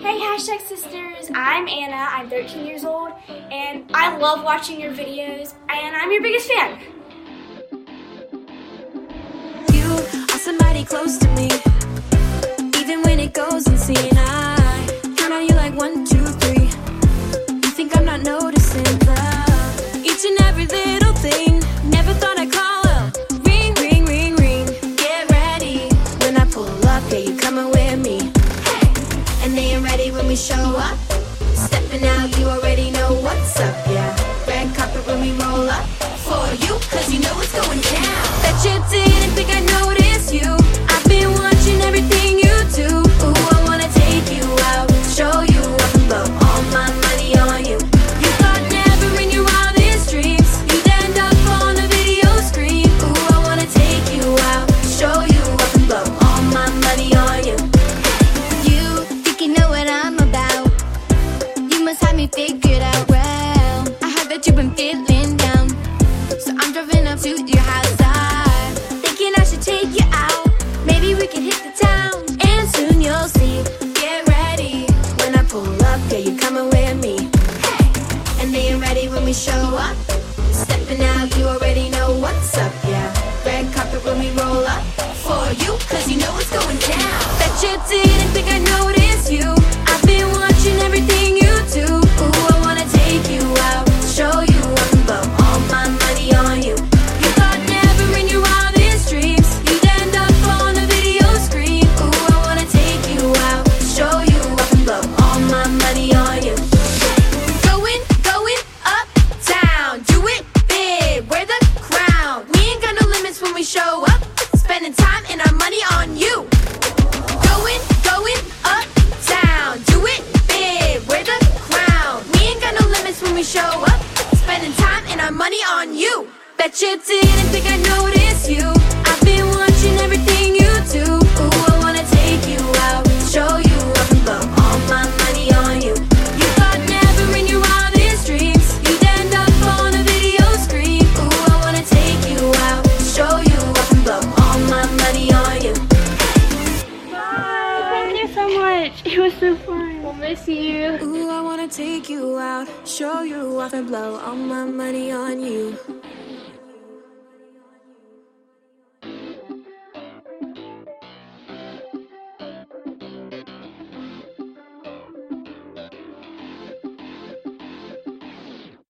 Hey, hashtag sisters. I'm Anna. I'm 13 years old, and I love watching your videos, and I'm your biggest fan. You are somebody close to me. Even when it goes unseen, I count on you like one, two, you know what's going down. Bet you didn't think I you. I've been watching everything you do. Ooh, I wanna take you out, show you up and blow all my money on you. You thought never in your wildest dreams you'd end up on a video screen. Ooh, I wanna take you out, show you up and blow all my money on you. You think you know what I'm about? You must have me figured out well. I heard that you've been feeling show up. Stepping out, you already know what's up. Yeah, red carpet when we roll up. For you, cause you know what's going down. Bet you didn't think I noticed you. I've been watching everything you do. Ooh, I wanna take you out, show you blow all my money on you. You never in your wildest dreams you'd end up on video screen. Ooh, I wanna take you out, show you blow all my money on you. Show up, spending time and our money on you. Bet you didn't think I noticed you. I've been watching everything you do. Ooh, I wanna take you out, show you up and blow all my money on you. You thought never in your wildest dreams you'd end up on a video screen. Ooh, I wanna take you out, show you up and blow all my money on you. Bye. Thank you so much. It was so fun. We'll miss you. Ooh, I wanna take you out, show you off and blow all my money on you.